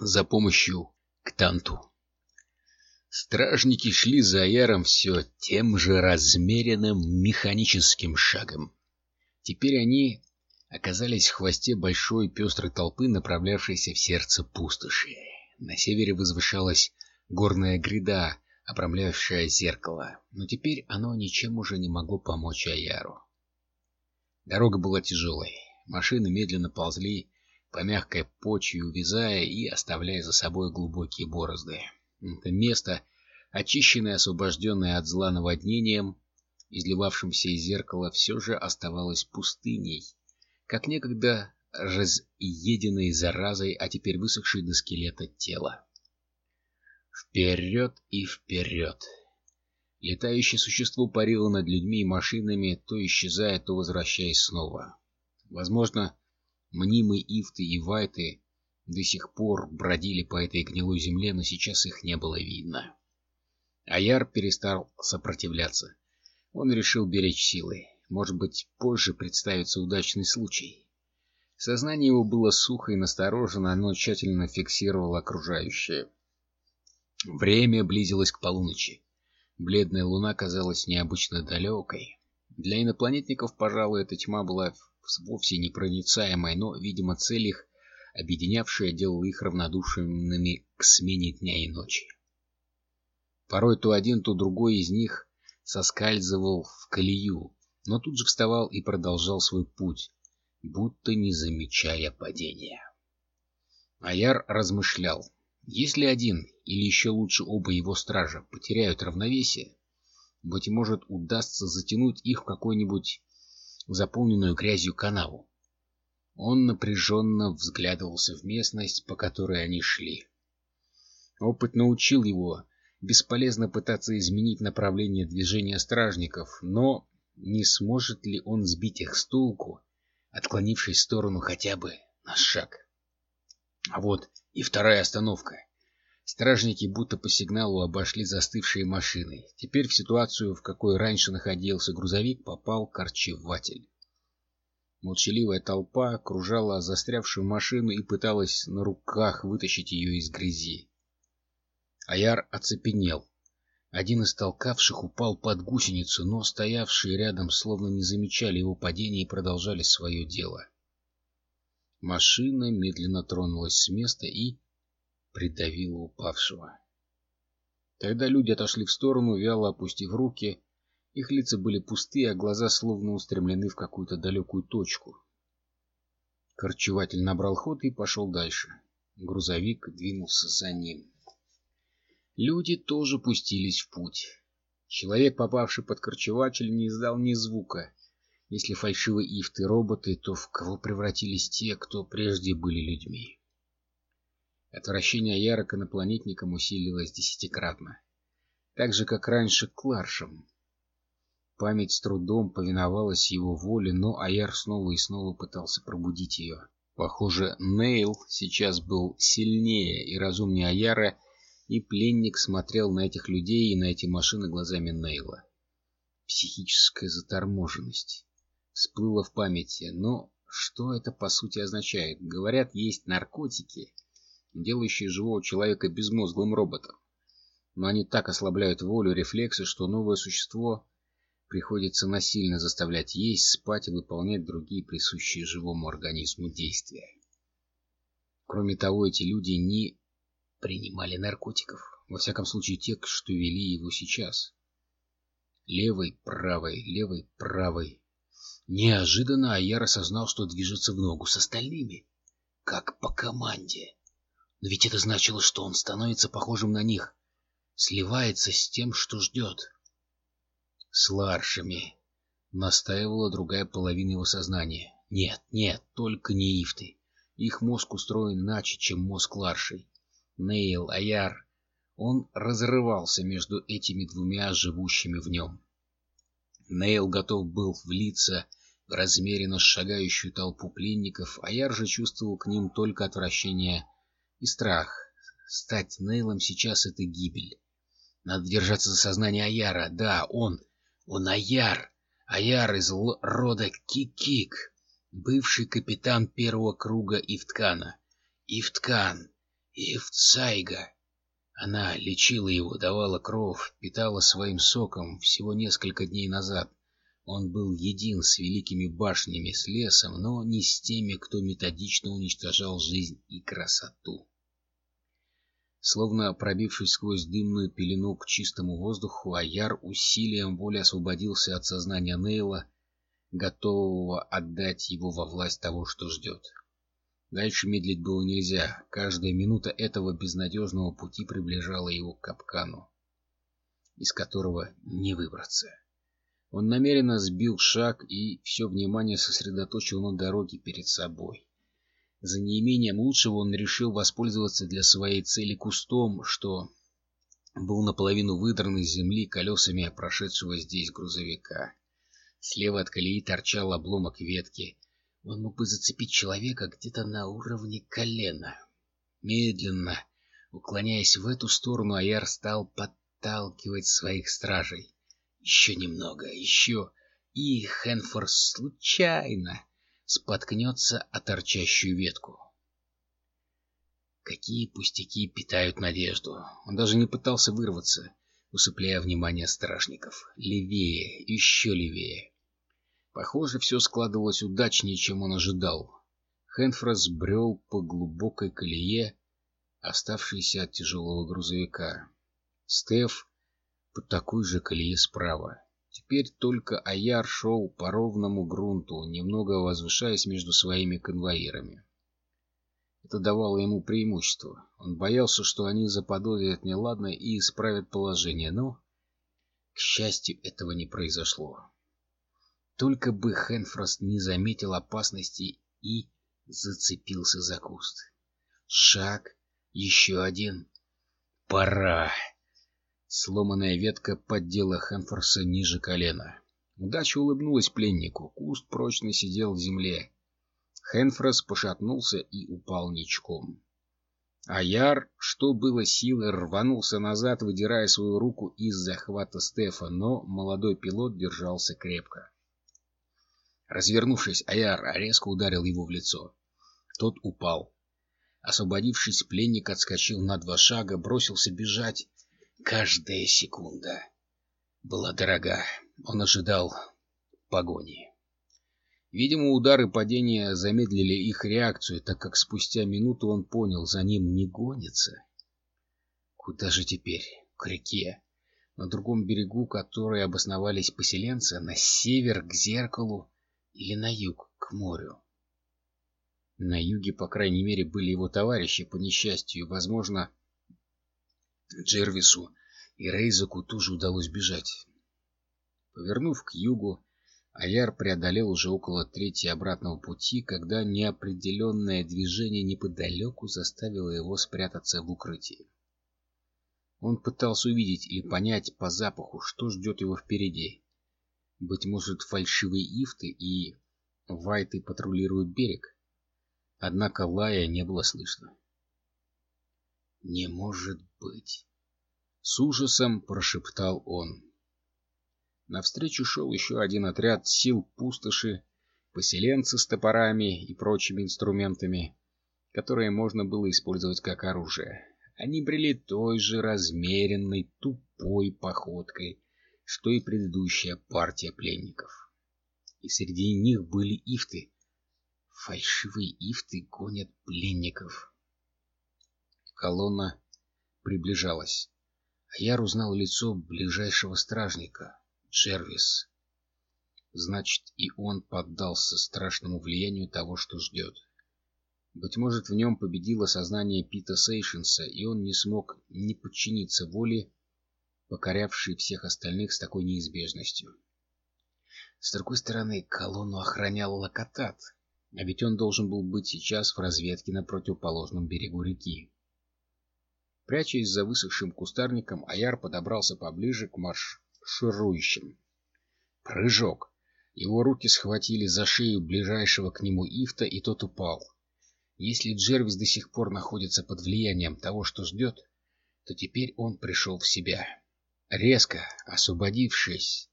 за помощью к Танту. Стражники шли за Яром все тем же размеренным механическим шагом. Теперь они оказались в хвосте большой пестрой толпы, направлявшейся в сердце пустоши. На севере возвышалась горная гряда, обрамлявшая зеркало, но теперь оно ничем уже не могло помочь Аяру. Дорога была тяжелой, машины медленно ползли по мягкой почве, увязая и оставляя за собой глубокие борозды. Это место, очищенное освобожденное от зла наводнением, изливавшимся из зеркала, все же оставалось пустыней, как некогда разъеденной заразой, а теперь высохшей до скелета тела. Вперед и вперед! Летающее существо парило над людьми и машинами, то исчезая, то возвращаясь снова. Возможно, мнимые ифты и вайты до сих пор бродили по этой гнилой земле, но сейчас их не было видно. Аяр перестал сопротивляться. Он решил беречь силы. Может быть, позже представится удачный случай. Сознание его было сухо и насторожено, оно тщательно фиксировало окружающее. Время близилось к полуночи. Бледная луна казалась необычно далекой. Для инопланетников, пожалуй, эта тьма была вовсе непроницаемой, но, видимо, цель их, объединявшая, делала их равнодушными к смене дня и ночи. Порой то один, то другой из них соскальзывал в колею, но тут же вставал и продолжал свой путь, будто не замечая падения. Аяр размышлял. Если один, или еще лучше оба его стража, потеряют равновесие, быть может, удастся затянуть их в какую-нибудь заполненную грязью канаву. Он напряженно взглядывался в местность, по которой они шли. Опыт научил его бесполезно пытаться изменить направление движения стражников, но не сможет ли он сбить их с толку, отклонившись в сторону хотя бы на шаг? А вот и вторая остановка. Стражники будто по сигналу обошли застывшие машины. Теперь в ситуацию, в какой раньше находился грузовик, попал корчеватель. Молчаливая толпа окружала застрявшую машину и пыталась на руках вытащить ее из грязи. Аяр оцепенел. Один из толкавших упал под гусеницу, но стоявшие рядом словно не замечали его падения и продолжали свое дело. Машина медленно тронулась с места и придавила упавшего. Тогда люди отошли в сторону, вяло опустив руки. Их лица были пустые, а глаза словно устремлены в какую-то далекую точку. Корчеватель набрал ход и пошел дальше. Грузовик двинулся за ним. Люди тоже пустились в путь. Человек, попавший под корчеватель, не издал ни звука. Если фальшивые ифты роботы, то в кого превратились те, кто прежде были людьми? Отвращение Яра к инопланетникам усилилось десятикратно. Так же, как раньше к Кларшам. Память с трудом повиновалась его воле, но Аяр снова и снова пытался пробудить ее. Похоже, Нейл сейчас был сильнее и разумнее Аяра, и пленник смотрел на этих людей и на эти машины глазами Нейла. Психическая заторможенность всплыла в памяти, но что это по сути означает? Говорят, есть наркотики, делающие живого человека безмозглым роботом. Но они так ослабляют волю, рефлексы, что новое существо приходится насильно заставлять есть, спать и выполнять другие присущие живому организму действия. Кроме того, эти люди не принимали наркотиков. Во всяком случае, те, что вели его сейчас. Левой, правой, левой, правой. Неожиданно Аяр осознал, что движется в ногу с остальными. Как по команде. Но ведь это значило, что он становится похожим на них. Сливается с тем, что ждет. С ларшами. Настаивала другая половина его сознания. Нет, нет, только не ифты. Их мозг устроен иначе, чем мозг ларшей. Нейл, Аяр. Он разрывался между этими двумя живущими в нем. Нейл готов был влиться в размеренно шагающую толпу пленников, Аяр же чувствовал к ним только отвращение и страх. Стать Нейлом сейчас — это гибель. Надо держаться за сознание Аяра. Да, он. Он Аяр. Аяр из рода Кик-Кик. Бывший капитан первого круга Ифткана. Ифткан. Евцайга. Она лечила его, давала кровь, питала своим соком всего несколько дней назад. Он был един с великими башнями, с лесом, но не с теми, кто методично уничтожал жизнь и красоту. Словно пробившись сквозь дымную пелену к чистому воздуху, Аяр усилием воли освободился от сознания Нейла, готового отдать его во власть того, что ждет. Дальше медлить было нельзя. Каждая минута этого безнадежного пути приближала его к капкану, из которого не выбраться. Он намеренно сбил шаг и все внимание сосредоточил на дороге перед собой. За неимением лучшего он решил воспользоваться для своей цели кустом, что был наполовину выдран из земли колесами прошедшего здесь грузовика. Слева от колеи торчал обломок ветки. Он мог бы зацепить человека где-то на уровне колена. Медленно, уклоняясь в эту сторону, Аяр стал подталкивать своих стражей. Еще немного, еще... И Хенфорс случайно споткнется о торчащую ветку. Какие пустяки питают надежду. Он даже не пытался вырваться, усыпляя внимание стражников. Левее, еще левее. Похоже, все складывалось удачнее, чем он ожидал. Хенфрос брел по глубокой колее, оставшейся от тяжелого грузовика. Стеф по такой же колее справа. Теперь только Аяр шел по ровному грунту, немного возвышаясь между своими конвоирами. Это давало ему преимущество. Он боялся, что они заподозрят неладное и исправят положение, но, к счастью, этого не произошло. Только бы Хенфрост не заметил опасности и зацепился за куст. Шаг, еще один. Пора. Сломанная ветка поддела Хэнфорса ниже колена. Удача улыбнулась пленнику. Куст прочно сидел в земле. Хэнфрос пошатнулся и упал ничком. Аяр, что было силы, рванулся назад, выдирая свою руку из захвата Стефа, но молодой пилот держался крепко. Развернувшись, Аяр резко ударил его в лицо. Тот упал. Освободившись, пленник отскочил на два шага, бросился бежать, Каждая секунда была дорога. Он ожидал погони. Видимо, удары падения замедлили их реакцию, так как спустя минуту он понял, за ним не гонится. Куда же теперь? К реке. На другом берегу, которой обосновались поселенцы, на север к зеркалу или на юг к морю. На юге, по крайней мере, были его товарищи по несчастью, возможно, Джервису и Рейзаку тоже удалось бежать. Повернув к югу, Аяр преодолел уже около трети обратного пути, когда неопределенное движение неподалеку заставило его спрятаться в укрытии. Он пытался увидеть или понять по запаху, что ждет его впереди. Быть может, фальшивые ифты и вайты патрулируют берег? Однако лая не было слышно. «Не может быть!» С ужасом прошептал он. Навстречу шел еще один отряд сил пустоши, поселенцы с топорами и прочими инструментами, которые можно было использовать как оружие. Они брели той же размеренной, тупой походкой, что и предыдущая партия пленников. И среди них были ифты. Фальшивые ифты гонят пленников. Колонна приближалась. А я узнал лицо ближайшего стражника, Джервис. Значит, и он поддался страшному влиянию того, что ждет. Быть может, в нем победило сознание Пита Сейшенса, и он не смог не подчиниться воле, покорявшей всех остальных с такой неизбежностью. С другой стороны, колонну охранял Локотат, а ведь он должен был быть сейчас в разведке на противоположном берегу реки. Прячась за высохшим кустарником, Аяр подобрался поближе к марширующим. Прыжок. Его руки схватили за шею ближайшего к нему Ифта, и тот упал. Если Джервис до сих пор находится под влиянием того, что ждет, то теперь он пришел в себя. Резко освободившись,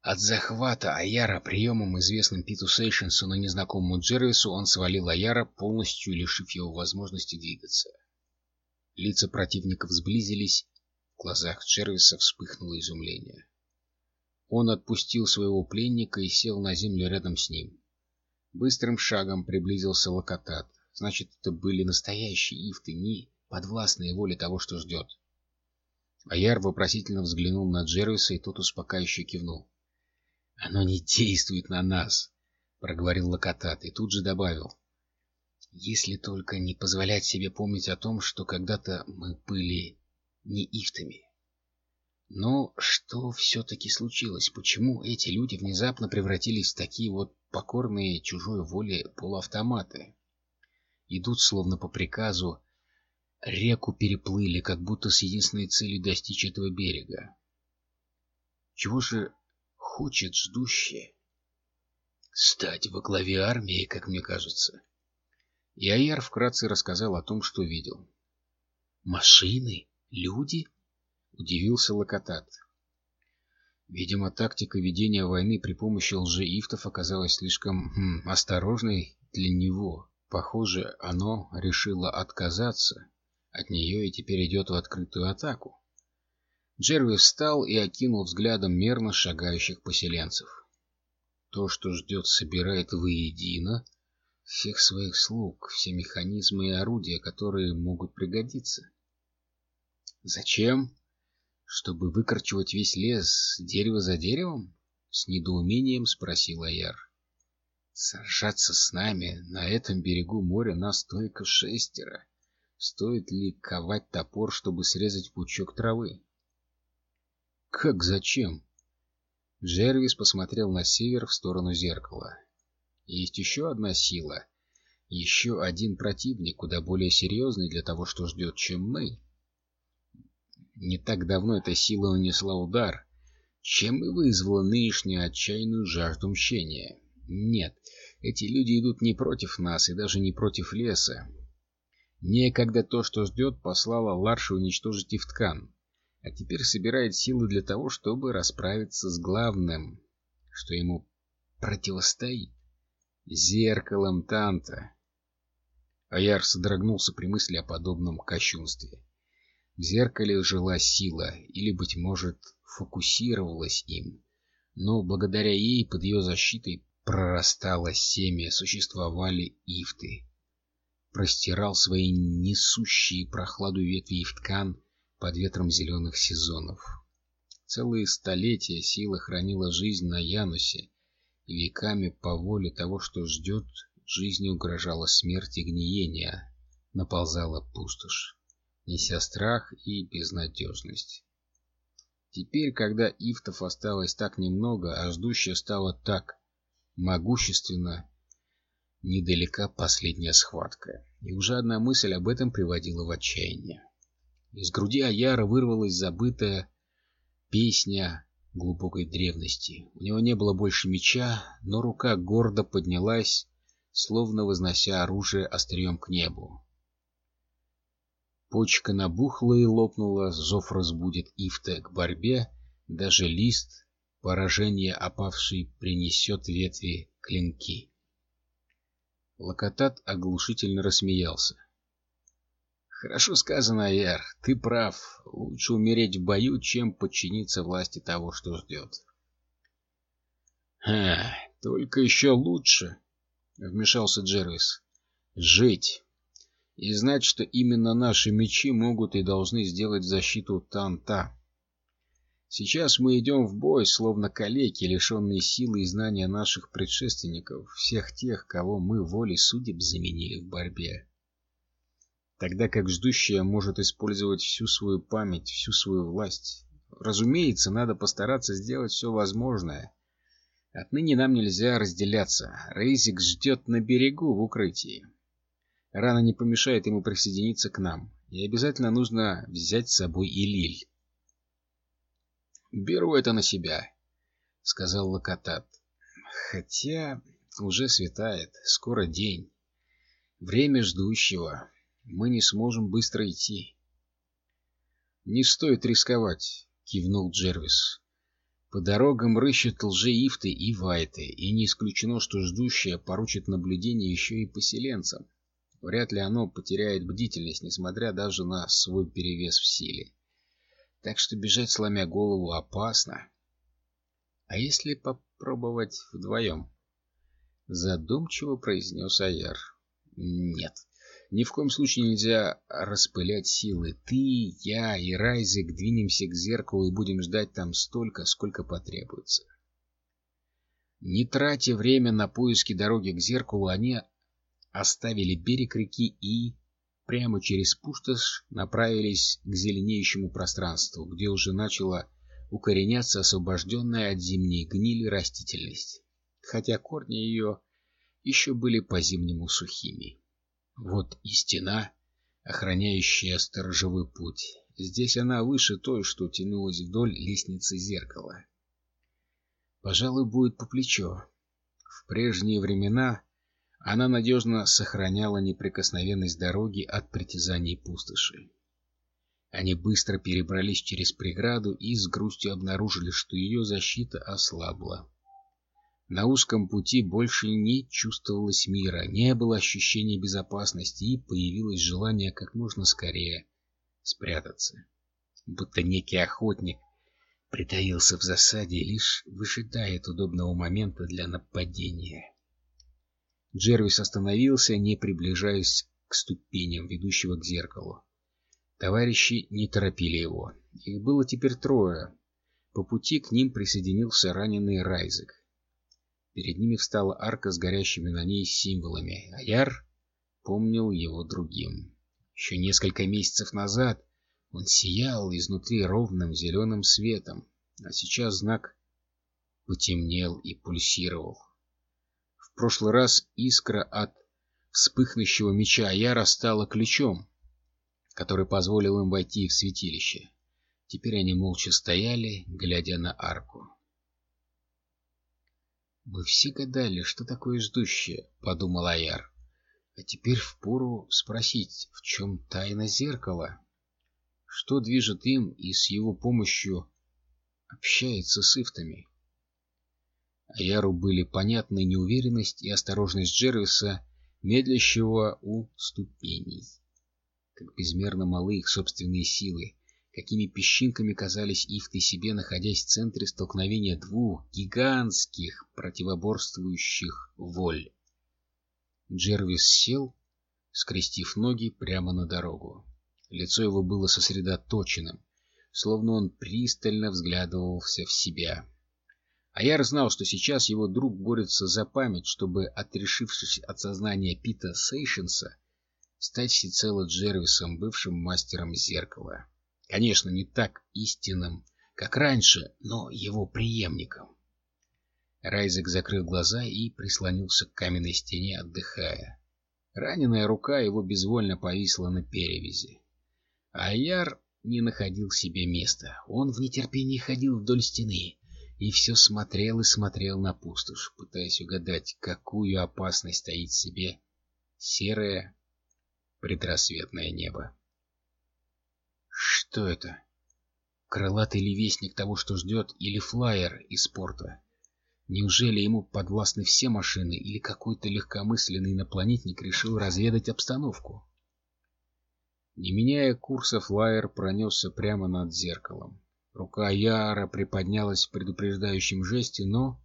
От захвата Аяра приемом, известным Питу Сейшенсу, но незнакомому Джервису, он свалил Аяра, полностью лишив его возможности двигаться. Лица противников сблизились, в глазах Джервиса вспыхнуло изумление. Он отпустил своего пленника и сел на землю рядом с ним. Быстрым шагом приблизился Локотат. Значит, это были настоящие ифты, не подвластные воле того, что ждет. Аяр вопросительно взглянул на Джервиса, и тот успокаивающе кивнул. — Оно не действует на нас, — проговорил Локотат, и тут же добавил. — Если только не позволять себе помнить о том, что когда-то мы были не ифтами. Но что все-таки случилось? Почему эти люди внезапно превратились в такие вот покорные чужой воле полуавтоматы? Идут словно по приказу, реку переплыли, как будто с единственной целью достичь этого берега. Чего же хочет ждущее? Стать во главе армии, как мне кажется. И Аяр вкратце рассказал о том, что видел. Машины? Люди? Удивился Локотат. Видимо, тактика ведения войны при помощи лжеифтов оказалась слишком хм, осторожной для него. Похоже, оно решило отказаться от нее и теперь идет в открытую атаку. Джерви встал и окинул взглядом мерно шагающих поселенцев. То, что ждет, собирает воедино всех своих слуг, все механизмы и орудия, которые могут пригодиться. Зачем? Чтобы выкорчевать весь лес дерево за деревом? С недоумением спросил Аяр. Сражаться с нами на этом берегу моря нас только шестеро. Стоит ли ковать топор, чтобы срезать пучок травы? Как зачем? Джервис посмотрел на север в сторону зеркала. Есть еще одна сила. Еще один противник, куда более серьезный для того, что ждет, чем мы. Не так давно эта сила нанесла удар, чем и вызвала нынешнюю отчаянную жажду мщения. Нет, эти люди идут не против нас и даже не против леса. Некогда то, что ждет, послала Ларша уничтожить Ивткан, а теперь собирает силы для того, чтобы расправиться с главным, что ему противостоит — зеркалом Танта. Аяр содрогнулся при мысли о подобном кощунстве. В зеркале жила сила, или, быть может, фокусировалась им, но благодаря ей под ее защитой прорастало семя, существовали ифты простирал свои несущие прохладу ветви в ткан под ветром зеленых сезонов. Целые столетия сила хранила жизнь на Янусе, веками по воле того, что ждет, жизни угрожала смерть и гниение, наползала пустошь, неся страх и безнадежность. Теперь, когда ифтов осталось так немного, а ждущее стало так могущественно, недалека последняя схватка, и уже одна мысль об этом приводила в отчаяние. Из груди Аяра вырвалась забытая песня глубокой древности. У него не было больше меча, но рука гордо поднялась, словно вознося оружие острием к небу. Почка набухла и лопнула, зов разбудит Ифта к борьбе, даже лист, поражение опавший, принесет ветви клинки. Локотат оглушительно рассмеялся. «Хорошо сказано, Аяр. Ты прав. Лучше умереть в бою, чем подчиниться власти того, что ждет». «Ха, только еще лучше», — вмешался Джервис. «Жить. И знать, что именно наши мечи могут и должны сделать защиту Танта. Сейчас мы идем в бой, словно калеки, лишенные силы и знания наших предшественников, всех тех, кого мы волей судеб заменили в борьбе. Тогда как ждущая может использовать всю свою память, всю свою власть. Разумеется, надо постараться сделать все возможное. Отныне нам нельзя разделяться. Рейзик ждет на берегу в укрытии. Рана не помешает ему присоединиться к нам. И обязательно нужно взять с собой и Лиль. «Беру это на себя», — сказал Локотат. «Хотя уже светает, скоро день. Время ждущего. Мы не сможем быстро идти». «Не стоит рисковать», — кивнул Джервис. По дорогам рыщут лжеифты и вайты, и не исключено, что ждущее поручит наблюдение еще и поселенцам. Вряд ли оно потеряет бдительность, несмотря даже на свой перевес в силе. Так что бежать, сломя голову, опасно. А если попробовать вдвоем? Задумчиво произнес Аяр. Нет, ни в коем случае нельзя распылять силы. Ты, я и Райзек двинемся к зеркалу и будем ждать там столько, сколько потребуется. Не тратя время на поиски дороги к зеркалу, они оставили берег реки и прямо через пустошь направились к зеленеющему пространству, где уже начала укореняться освобожденная от зимней гнили растительность, хотя корни ее еще были по-зимнему сухими. Вот и стена, охраняющая сторожевой путь. Здесь она выше той, что тянулась вдоль лестницы зеркала. Пожалуй, будет по плечо. В прежние времена она надежно сохраняла неприкосновенность дороги от притязаний пустоши. Они быстро перебрались через преграду и с грустью обнаружили, что ее защита ослабла. На узком пути больше не чувствовалось мира, не было ощущения безопасности и появилось желание как можно скорее спрятаться. Будто некий охотник притаился в засаде и лишь выжидает удобного момента для нападения. Джервис остановился, не приближаясь к ступеням, ведущего к зеркалу. Товарищи не торопили его. Их было теперь трое. По пути к ним присоединился раненый Райзек. Перед ними встала арка с горящими на ней символами, а Яр помнил его другим. Еще несколько месяцев назад он сиял изнутри ровным зеленым светом, а сейчас знак потемнел и пульсировал. В прошлый раз искра от вспыхнущего меча Яра стала ключом, который позволил им войти в святилище. Теперь они молча стояли, глядя на арку. «Мы все гадали, что такое ждущее», — подумал Аяр. «А теперь впору спросить, в чем тайна зеркала? Что движет им и с его помощью общается с ифтами?» Аяру были понятны неуверенность и осторожность Джервиса, медлящего у ступеней. Как безмерно малы их собственные силы, какими песчинками казались ифты себе, находясь в центре столкновения двух гигантских противоборствующих воль. Джервис сел, скрестив ноги прямо на дорогу. Лицо его было сосредоточенным, словно он пристально взглядывался в себя. А я знал, что сейчас его друг борется за память, чтобы, отрешившись от сознания Пита Сейшенса, стать всецело Джервисом, бывшим мастером зеркала. Конечно, не так истинным, как раньше, но его преемником. Райзек закрыл глаза и прислонился к каменной стене, отдыхая. Раненая рука его безвольно повисла на перевязи. А Яр не находил себе места. Он в нетерпении ходил вдоль стены и все смотрел и смотрел на пустошь, пытаясь угадать, какую опасность стоит себе серое предрассветное небо. Что это? Крылатый ли вестник того, что ждет, или флайер из порта? Неужели ему подвластны все машины, или какой-то легкомысленный инопланетник решил разведать обстановку? Не меняя курса, флайер пронесся прямо над зеркалом. Рука Яра приподнялась в предупреждающем жесте, но...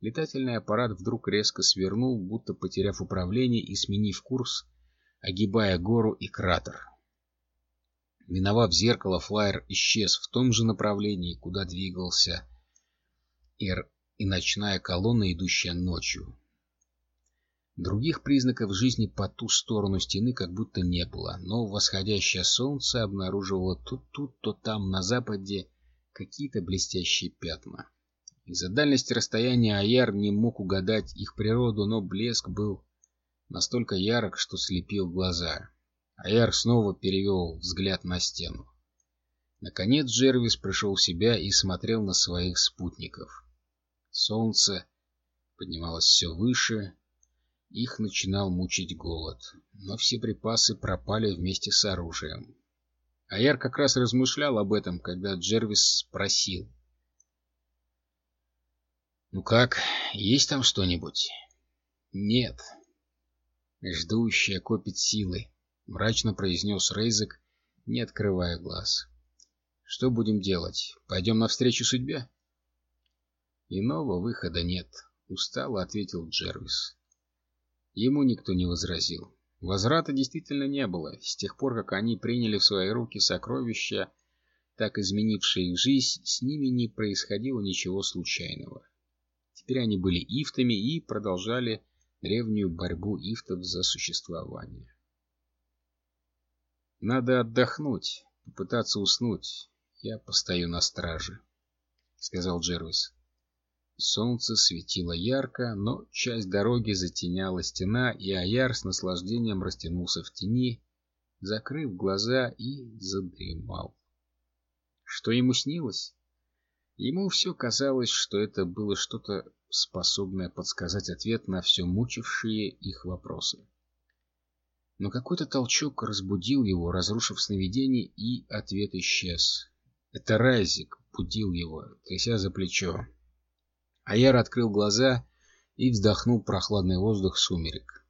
Летательный аппарат вдруг резко свернул, будто потеряв управление и сменив курс, огибая гору и кратер. Миновав зеркало, флайер исчез в том же направлении, куда двигался и, и ночная колонна, идущая ночью. Других признаков жизни по ту сторону стены как будто не было, но восходящее солнце обнаруживало то тут, то там на западе какие-то блестящие пятна. Из-за дальности расстояния Аяр не мог угадать их природу, но блеск был настолько ярок, что слепил глаза. Аяр снова перевел взгляд на стену. Наконец Джервис пришел в себя и смотрел на своих спутников. Солнце поднималось все выше, их начинал мучить голод, но все припасы пропали вместе с оружием. Аяр как раз размышлял об этом, когда Джервис спросил. Ну как, есть там что-нибудь? Нет. Ждущая копит силы, мрачно произнес Рейзек, не открывая глаз. Что будем делать? Пойдем навстречу судьбе? Иного выхода нет, устало ответил Джервис. Ему никто не возразил. Возврата действительно не было. С тех пор, как они приняли в свои руки сокровища, так изменившие их жизнь, с ними не происходило ничего случайного. Теперь они были ифтами и продолжали древнюю борьбу ифтов за существование. «Надо отдохнуть, попытаться уснуть. Я постою на страже», — сказал Джервис. Солнце светило ярко, но часть дороги затеняла стена, и Аяр с наслаждением растянулся в тени, закрыв глаза и задремал. Что ему снилось? Ему все казалось, что это было что-то способное подсказать ответ на все мучившие их вопросы. Но какой-то толчок разбудил его, разрушив сновидение, и ответ исчез. Это Райзик будил его, тряся за плечо. Аяр открыл глаза и вздохнул прохладный воздух сумерек.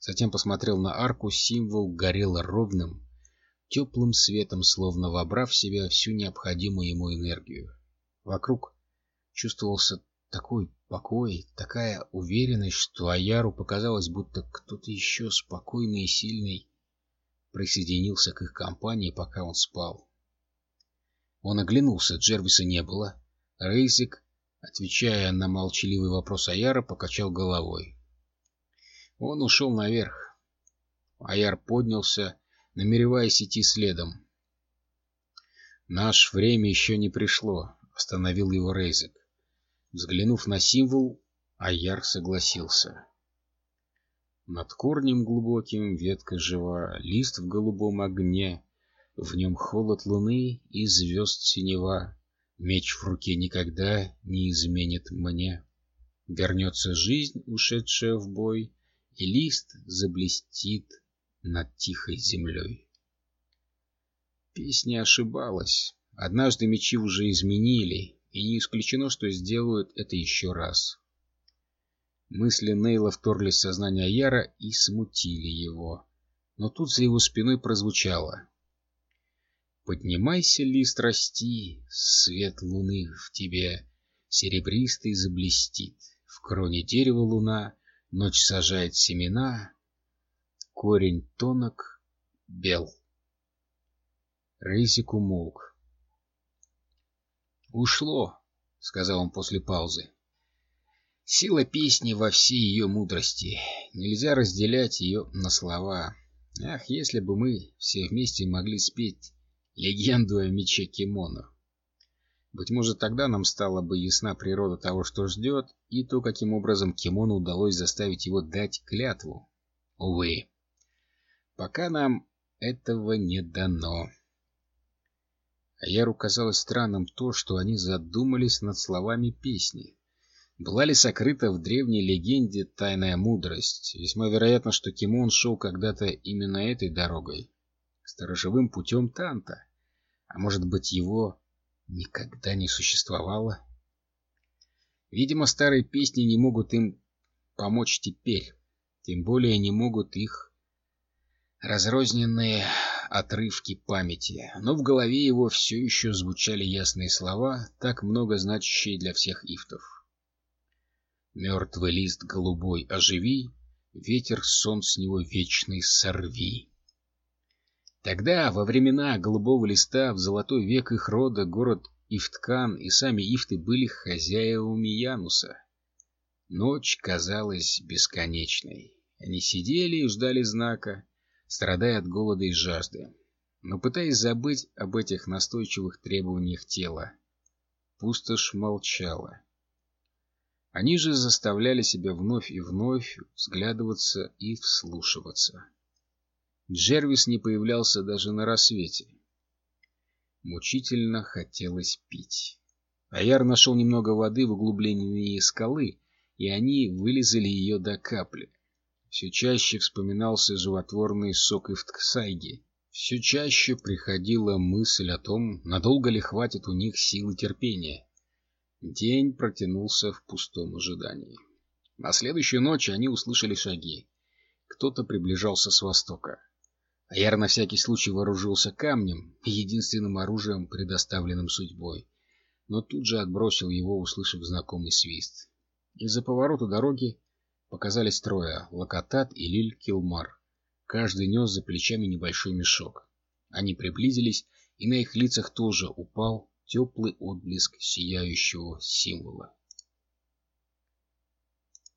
Затем посмотрел на арку, символ горел ровным, теплым светом, словно вобрав в себя всю необходимую ему энергию. Вокруг чувствовался такой покой, такая уверенность, что Аяру показалось, будто кто-то еще спокойный и сильный присоединился к их компании, пока он спал. Он оглянулся, Джервиса не было. Рейзик Отвечая на молчаливый вопрос Аяра, покачал головой. Он ушел наверх. Аяр поднялся, намереваясь идти следом. «Наш время еще не пришло», — остановил его Рейзек. Взглянув на символ, Аяр согласился. Над корнем глубоким ветка жива, лист в голубом огне, в нем холод луны и звезд синева. Меч в руке никогда не изменит мне. Вернется жизнь, ушедшая в бой, И лист заблестит над тихой землей. Песня ошибалась. Однажды мечи уже изменили, и не исключено, что сделают это еще раз. Мысли Нейла вторглись в сознание Яра и смутили его. Но тут за его спиной прозвучало. Поднимайся, лист, расти, свет луны в тебе серебристый заблестит. В кроне дерева луна, ночь сажает семена, корень тонок, бел. Рейсик умолк. «Ушло», — сказал он после паузы. «Сила песни во всей ее мудрости. Нельзя разделять ее на слова. Ах, если бы мы все вместе могли спеть легенду о мече кимоно. Быть может, тогда нам стала бы ясна природа того, что ждет, и то, каким образом кимоно удалось заставить его дать клятву. Увы, пока нам этого не дано. А Яру казалось странным то, что они задумались над словами песни. Была ли сокрыта в древней легенде тайная мудрость? Весьма вероятно, что Кимон шел когда-то именно этой дорогой сторожевым путем Танта. А может быть, его никогда не существовало? Видимо, старые песни не могут им помочь теперь. Тем более не могут их разрозненные отрывки памяти. Но в голове его все еще звучали ясные слова, так много значащие для всех ифтов. Мертвый лист голубой оживи, ветер сон с него вечный сорви. Тогда, во времена голубого листа, в золотой век их рода, город Ифткан и сами Ифты были хозяевами Януса. Ночь казалась бесконечной. Они сидели и ждали знака, страдая от голода и жажды, но пытаясь забыть об этих настойчивых требованиях тела. Пустошь молчала. Они же заставляли себя вновь и вновь взглядываться и вслушиваться. Джервис не появлялся даже на рассвете. Мучительно хотелось пить. Аяр нашел немного воды в углублении скалы, и они вылезали ее до капли. Все чаще вспоминался животворный сок Ивтксайги. Все чаще приходила мысль о том, надолго ли хватит у них силы терпения. День протянулся в пустом ожидании. На следующую ночь они услышали шаги. Кто-то приближался с востока. Аяр на всякий случай вооружился камнем, единственным оружием, предоставленным судьбой. Но тут же отбросил его, услышав знакомый свист. Из-за поворота дороги показались трое — Локотат и Лиль Килмар. Каждый нес за плечами небольшой мешок. Они приблизились, и на их лицах тоже упал теплый отблеск сияющего символа.